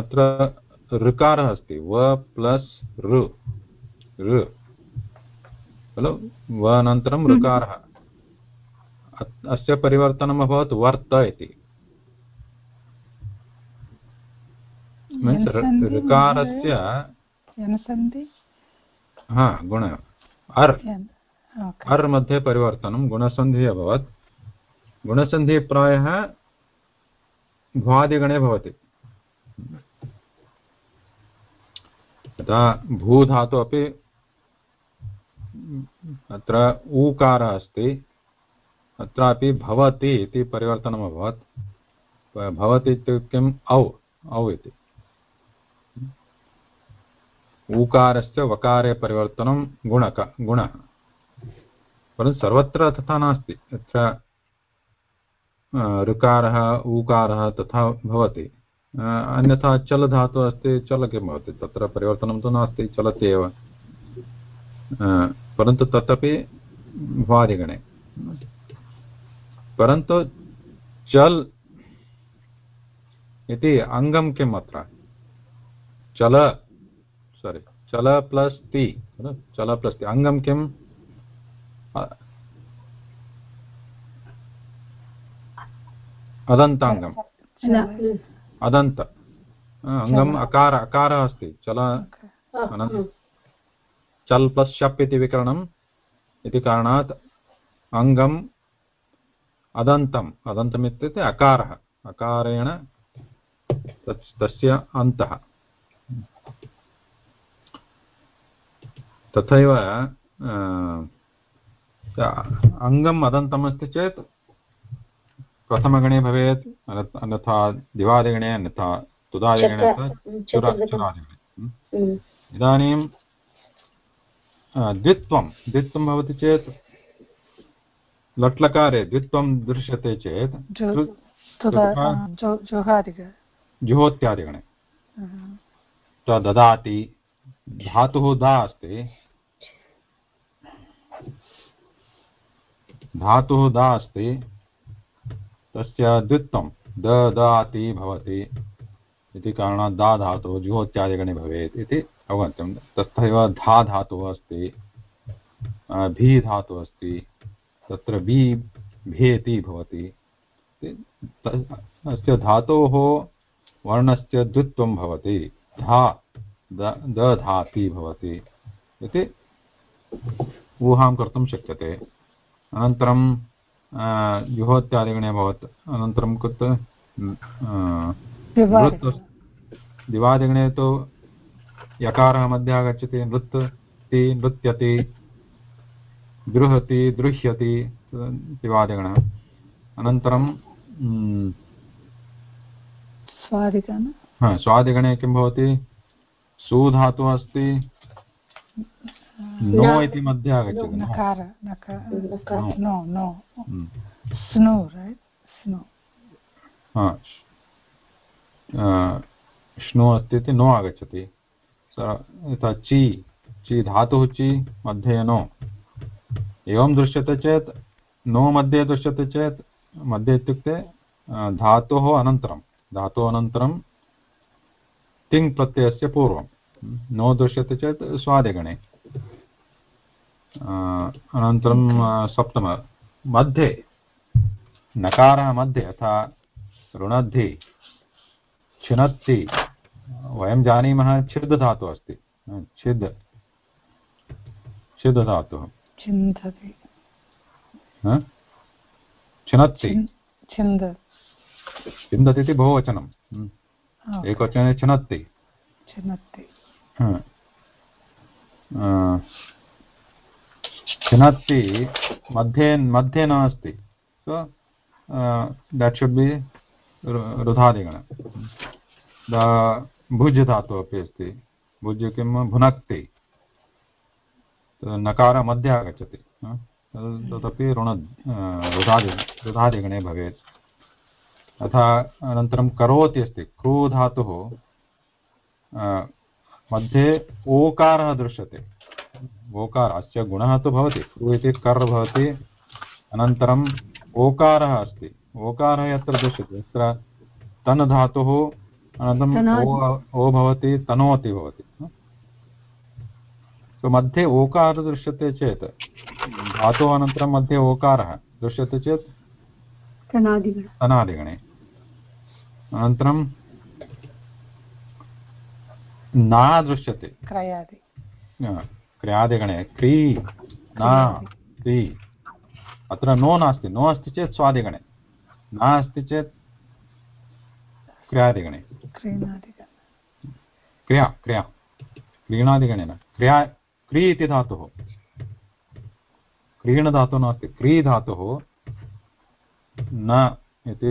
अत्र ऋकारः अस्ति। व प्लस् ऋ। ऋ। खलु? व अनन्तरं ऋकारः अस्य परिवर्तनम् अभवत् वर्त इति। ऋकारस्य हा गुण। अर्। अर् मध्ये परिवर्तनं गुणसन्धिः अभवत्। गुणसन्धिः प्रायः भ्वादिगणे भवति। यथा भूधातु अपि अत्र ऊकारः अस्ति। अत्रापि भवति इति परिवर्तनम् अभवत् भवति इत्युक्ते किम्? औ औ इति। ऊकारस्य वकारे परिवर्तनं गुणक, गुणः। परन्तु सर्वत्र तथा नास्ति। यत्र ऋकारः, ऊकारः तथा भवति। अन्यथा चल धातुः अस्ति, चल किं भवति? तत्र परिवर्तनं तु नास्ति, चलति एव। परन्तु तदपि भ्वादिगणे परन्तु चल् इति अङ्गं किम् अत्र चल सोरि चल प्लस् ति चल प्लस् ति अङ्गं किम् अदन्ताङ्गम् अदन्त अङ्गम् अकार अकारः अस्ति चल चल् प्लस् शप् इति विकरणम् इति कारणात् अङ्गम् अदन्तम्। अदन्तम् इत्युक्ते अकारः। अकारेण तस्य अन्तः। तथैव अङ्गम् अदन्तमस्ति चेत् प्रथमगणे भवेत् अन्यथा दिवादिगणे अन्यथा तुदादिगणे चुरादिगणे। इदानीं द्वित्वं। द्वित्वं भवति चेत् लट्लकारे द्वित्वं दृश्यते चेत् जुहोत्यादिगणे। ददाति धातुः दा अस्ति धातुः दा अस्ति तस्य द्वित्वं। ददाति भवति इति कारणात् दा धातुः जुहोत्यादिगणे भवेत् इति अवगन्तव्यं तथैव धा धातुः अस्ति भी धातुः अस्ति तत्र बी भेति भवति। अस्य धातोः वर्णस्य द्वित्वं भवति। धा दधाति भवति इति ऊहां कर्तुं शक्यते। अनन्तरं जुहोत्यादिगणे अभवत्। अनन्तरं कुत्र दिवादिगणे तु यकारः मध्ये आगच्छति नृत् ति नृत्यति दृहति दृह्यति दिवादिगणः अनन्तरं स्वादिगणे। किं भवति? सुधातुः अस्ति। नो इति मध्ये आगच्छति श्नु अस्ति इति नो आगच्छति। यथा ची ची धातुः ची मध्ये नो एवं दृश्यते चेत्, नो मध्ये दृश्यते चेत्, मध्ये इत्युक्ते धातोः अनन्तरं। धातोः अनन्तरं तिङ् प्रत्ययस्य पूर्वं। नो दृश्यते चेत् स्वादिगणे। अनन्तरं सप्तम। मध्ये। नकारः मध्ये यथा ऋणद्धि छिनत्ति वयं जानीमः छिद् धातुः अस्ति छिद् छिद् धातुः छिनत्ति। छिन्दति इति बहुवचनं। एकवचने छिनत्ति। छिनत्ति। मध्ये मध्ये नास्ति। सो देट् शुड् बि रुधादिगण भुज् धातुः अपि अस्ति भुज् किं भुनक्ति नकार मध्ये आगच्छति तदपि ऋण रुधादि, रुधादिगणे भवेत्। तथा अनन्तरं करोति अस्ति क्रू धातुः मध्ये ओकारः दृश्यते। ओकार अस्य गुणः तु भवति, क्रू इति कर् भवति। अनन्तरम् ओकारः अस्ति, ओकारः यत्र दृश्यते धातुः अनन्तरम् ओ भवति तनोति भवति। सो मध्ये ओकारः दृश्यते चेत् धातोः अनन्तरं मध्ये ओकारः दृश्यते चेत् तनादिगणे। अनन्तरं न दृश्यते। क्रियादिगणे क्री न क्री अत्र नो नास्ति नो अस्ति चेत् स्वादिगणे। न अस्ति चेत् क्रियादिगणे। क्रिया क्रिया। क्रीणादिगणे न। क्रिया क्री इति धातुः क्रीणधातुः नास्ति। क्री धातुः न इति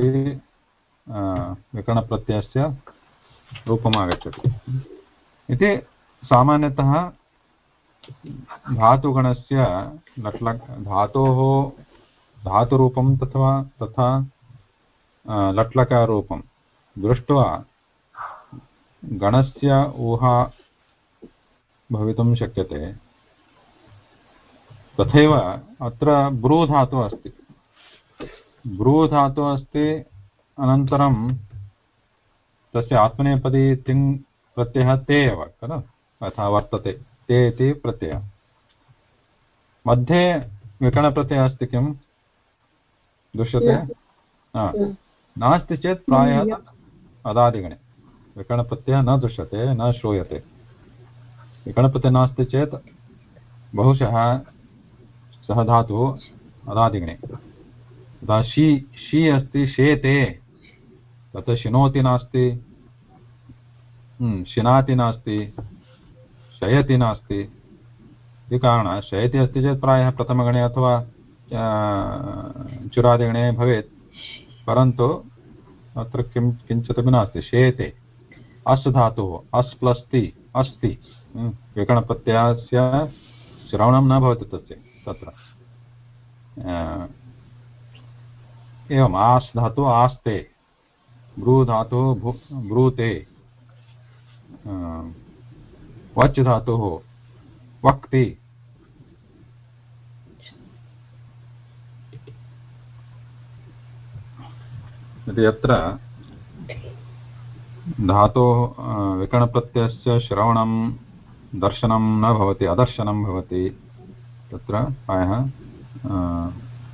विकरणप्रत्ययस्य रूपम् आगच्छति इति सामान्यतः धातुगणस्य लट्ल धातोः धातुरूपं तथा तथा लट्लकाररूपं दृष्ट्वा गणस्य ऊहा भवितुं शक्यते। तथैव अत्र ब्रू धातुः अस्ति। ब्रू धातुः अस्ति अनन्तरं तस्य आत्मनेपदी तिङ् प्रत्ययः ते एव खलु? तथा वर्तते। ते इति प्रत्ययः। मध्ये विकरणप्रत्ययः अस्ति किं? दृश्यते? नास्ति चेत् प्रायः अदादिगणे। विकरणप्रत्ययः न दृश्यते न श्रूयते। विकरणप्रत्ययः नास्ति चेत् बहुशः सः धातुः अदादिगणे। तथा शी शी अस्ति शेते तत् शिनोति नास्ति हम्म, शिनाति नास्ति शयति नास्ति। इति कारणात् शयति अस्ति चेत् प्रायः प्रथमगणे अथवा चुरादिगणे भवेत्। परन्तु अत्र किं किञ्चिदपि नास्ति शेते। अस् धातुः। अस् प्लस्ति अस्ति। विकरणप्रत्ययस्य श्रवणं न भवति तस्य, तत्र। एवम्। आस् धातुः, आस्ते। भ्रू धातुः ब्रूते। वच् धातुः। वक्ति। यदि अत्र धातोः विकरणप्रत्ययस्य श्रवणं दर्शनं न भवति अदर्शनं भवति तत्र प्रायः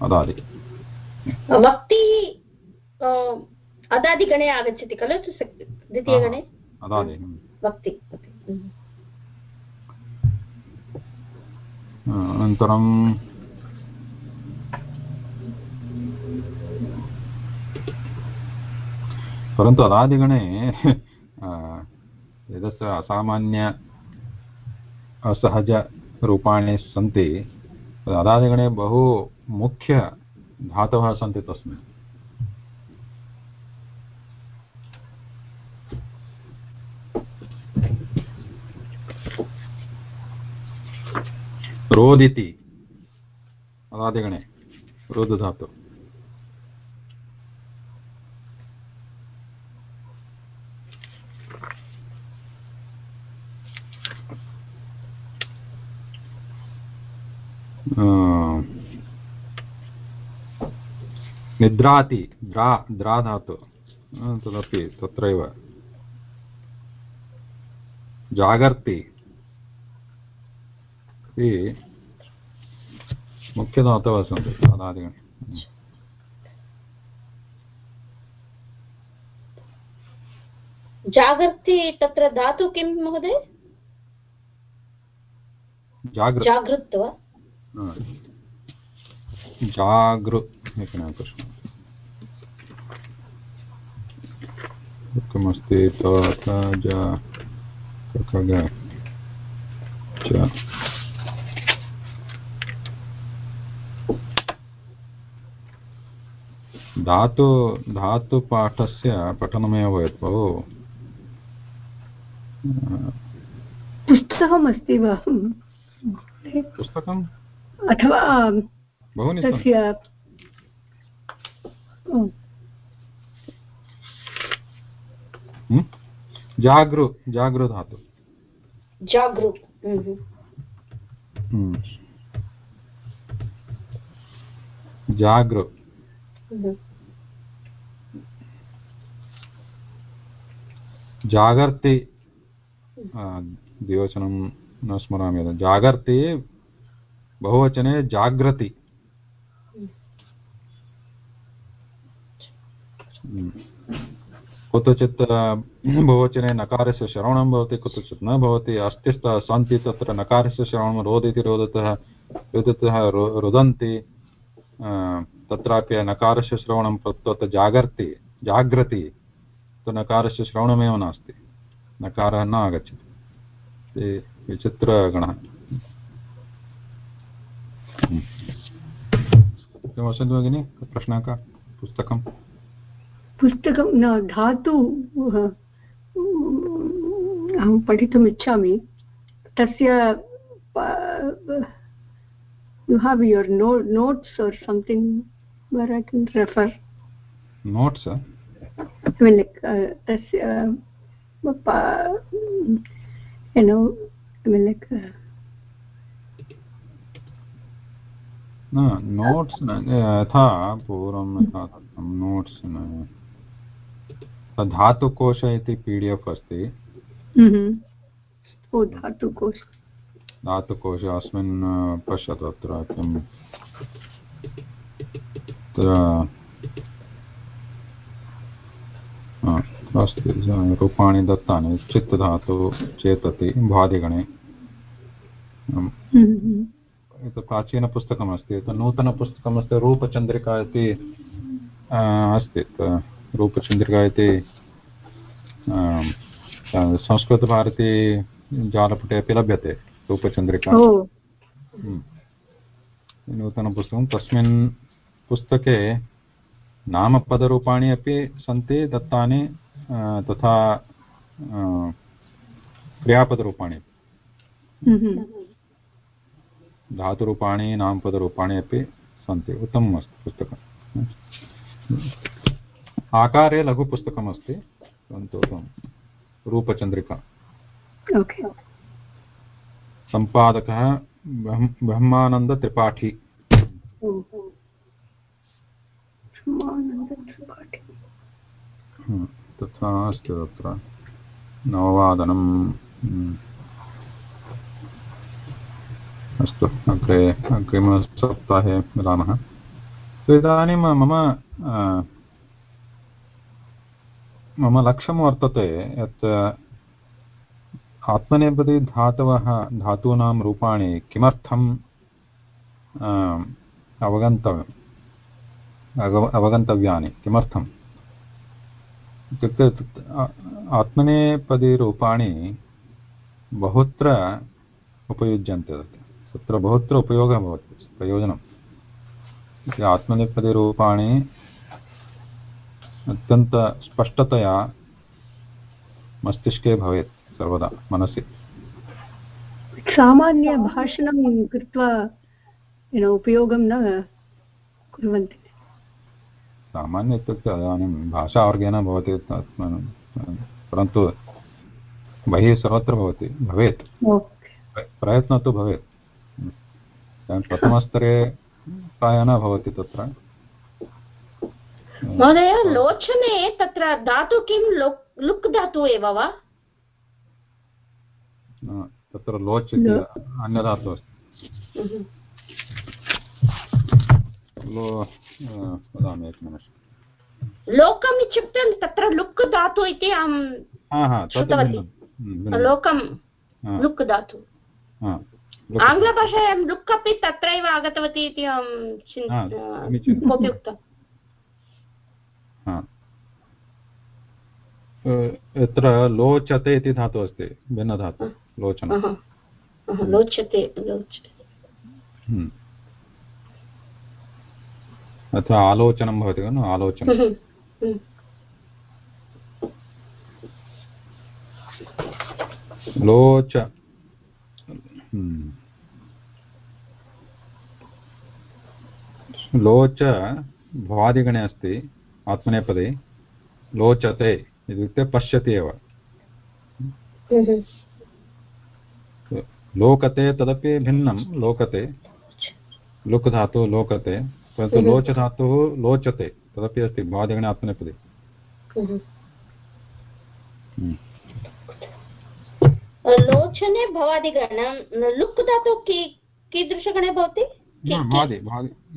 अदादि। वक्ति अदादिगणे आगच्छति खलु द्वितीयगणे? वक्ति अनन्तरं परन्तु अदादिगणे एतस्य असामान्य असहजरूपाणि सन्ति अदादिगणे बहु मुख्य धातवः सन्ति तस्मिन् रोदिति अदादिगणे रोदधातु। निद्राति द्रा द्रा धातु तदपि तत्रैव जागर्ति इति मुख्यधातवः सन्ति अनादिगणे जागर्ति तत्र धातु किं महोदय जागृत् वा जागृ प्रश्नः किमस्ति धातु धातुपाठस्य पठनमेव भवेत् पुस्तकमस्ति वा? पुस्तकम्? अथवा तस्य जागृ जागृ धातु। जागृ जागृ। जागर्ति। द्विवचनं न स्मरामि जागर्ति बहुवचने जाग्रति। कुत्रचित् बहुवचने नकारस्य श्रवणं भवति कुत्रचित् न भवति अस्ति सन्ति तत्र नकारस्य श्रवणं, रोदिति रोदतः, रुदतः रुदन्ति तत्रापि नकारस्य श्रवणं तत्र जागर्ति, जाग्रति नकारस्य श्रवणमेव नास्ति, नकारः न आगच्छति। ते विचित्रगणः। किं वसन्ति भगिनि प्रश्नः पुस्तकं पुस्तकं न धातु अहं पठितुमिच्छामि तस्य you have your no notes or something where I can refer notes तस्य न नोट्स् यथा पूर्वं नोट्स् धातुकोश इति पी डि एफ् अस्ति ओ धातुकोश। धातुकोश अस्मिन् पश्यतु अत्र किम्। अस्ति रूपाणि दत्तानि। चित्तधातु चेतति भादिगणे। एतत् प्राचीनपुस्तकमस्ति एतत् नूतनपुस्तकमस्ति रूपचन्द्रिका इति अस्ति रूपचन्द्रिका इति संस्कृतभारती जालपुटे अपि लभ्यते रूपचन्द्रिका हम्म। नूतनपुस्तकं तस्मिन् पुस्तके नामपदरूपाणि अपि सन्ति दत्तानि तथा क्रियापदरूपाणि हम्म। धातुरूपाणि नामपदरूपाणि अपि सन्ति। उत्तमम् अस्ति पुस्तकम्। आकारे लघुपुस्तकमस्ति परन्तु रूपचन्द्रिका। सम्पादकः ब्रह्मानन्दत्रिपाठी। हम्म, तथा अस्ति तत्र। नववादनं हम्म। अस्तु, अग्रे अग्रिमसप्ताहे मिलामः। इदानीं मम मम लक्ष्यं वर्तते यत् आत्मनेपदी धातवः, धातूनां रूपाणि किमर्थम् अवगन्तव्यम् अवगन्तव्यानि, किमर्थम्? इत्युक्ते आत्मनेपदीरूपाणि बहुत्र उपयुज्यन्ते तत्र बहुत्र उपयोगः भवति प्रयोजनम्। आत्मनेपदीरूपाणि अत्यन्तस्पष्टतया मस्तिष्के भवेत् सर्वदा मनसि। सामान्यभाषणं कृत्वा उपयोगं न कुर्वन्ति। सामान्य इत्युक्ते इदानीं भाषावर्गेण भवति परन्तु बहिः सर्वत्र भवति भवेत्। प्रयत्नः तु भवेत्। प्रथमस्तरे प्रायः न भवति तत्र। महोदय लोचने तत्र धातु किं? लुक् धातु एव वा? तत्र लोच् इति अन्यधातुः अस्ति। वदामि एकनिमिषम् लोकम् इत्युक्ते तत्र लुक् धातु इति अहं श्रुतवती। लोकं लुक् धातु। आङ्ग्लभाषायां लुक् अपि तत्रैव आगतवती इति अहं कोऽपि उक्तम् यत्र लोचते इति धातुः अस्ति भिन्नधातुः लोचन। लोच्यते हम्म। अथवा आलोचनं भवति खलु आलोचनं। लोच हम्म। लोच भवादिगणे अस्ति आत्मनेपदे लोचते इत्युक्ते पश्यति एव लोकते तदपि भिन्नं लोकते लुक् धातुः लोकते परन्तु हम्म। लोच धातुः लोचते तदपि अस्ति भवादिगणे आत्मनेपदे हम्म। हम्म। लोचने भवादिगणं लुक् धातु कीदृशगणे भवति?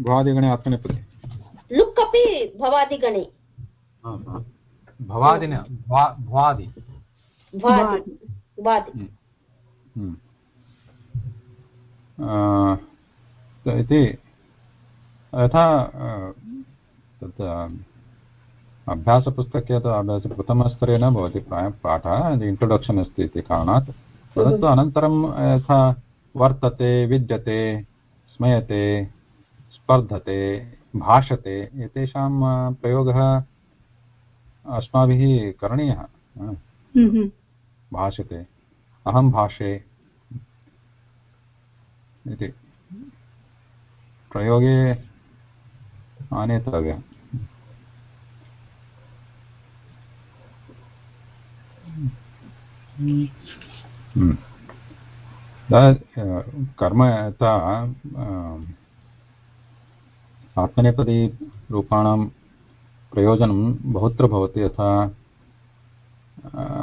भवादिगणे आत्मनेपदे लुक् अपि भवादिगणे भवादिन भवादि भवादि। इति यथा तत् अभ्यासपुस्तके तु अभ्यास प्रथमस्तरे न भवति प्रायः पाठः इण्ट्रोडक्षन् अस्ति इति कारणात्। परन्तु अनन्तरं यथा वर्तते विद्यते स्मयते स्पर्धते भाषते एतेषां प्रयोगः अस्माभिः करणीयः। भाषते। अहं भाषे इति। प्रयोगे आनेतव्यः। कर्म यथा आत्मनेपदीरूपाणां प्रयोजनं बहुत्र भवति यथा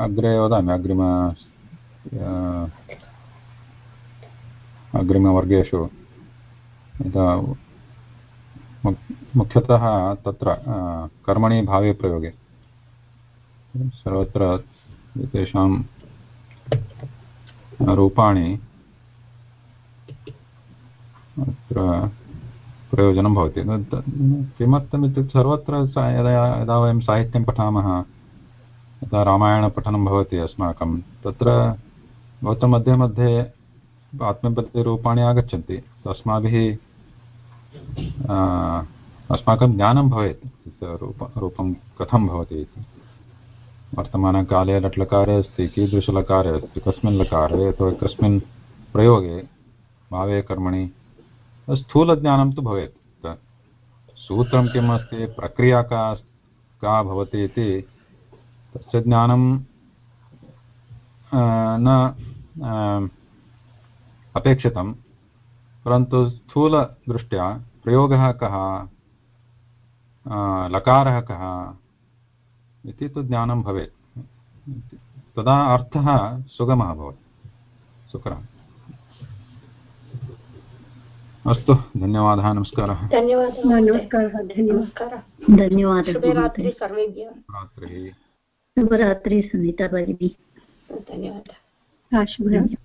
अग्रे वदामि अग्रिम अग्रिमवर्गेषु यथा मुख्यतः तत्र कर्मणि भावे प्रयोगे सर्वत्र तेषां रूपाणि अत्र प्रयोजनं भवति। किमर्थमित्युक्ते सर्वत्र यदा यदा वयं साहित्यं पठामः, यदा रामायणपठनं भवति अस्माकं, तत्र मध्ये मध्ये आत्मपतिरूपाणि आगच्छन्ति। अस्माभिः अस्माकं ज्ञानं भवेत्। रूप, रूपं कथं भवति इति। वर्तमानकाले लट्लकारे अस्ति कीदृशलकारे अस्ति कस्मिन् लकारे अथवा कस्मिन् प्रयोगे भावे कर्मणि। स्थूलज्ञानं तु भवेत्। सूत्रं किम् अस्ति? प्रक्रिया का का भवति इति तस्य ज्ञानं न अपेक्षितं। परन्तु स्थूलदृष्ट्या प्रयोगः कः? लकारः कः? इति तु ज्ञानं भवेत्। तदा अर्थः सुगमः भवति। सुकरम् अस्तु धन्यवादः नमस्कारः। धन्यवादः। नमस्कारः धन्यवादः। शुभरात्रि सर्वेभ्यः। रात्रिः शुभरात्रि सुनीता भगिनी। धन्यवादः। शुभरात्रि।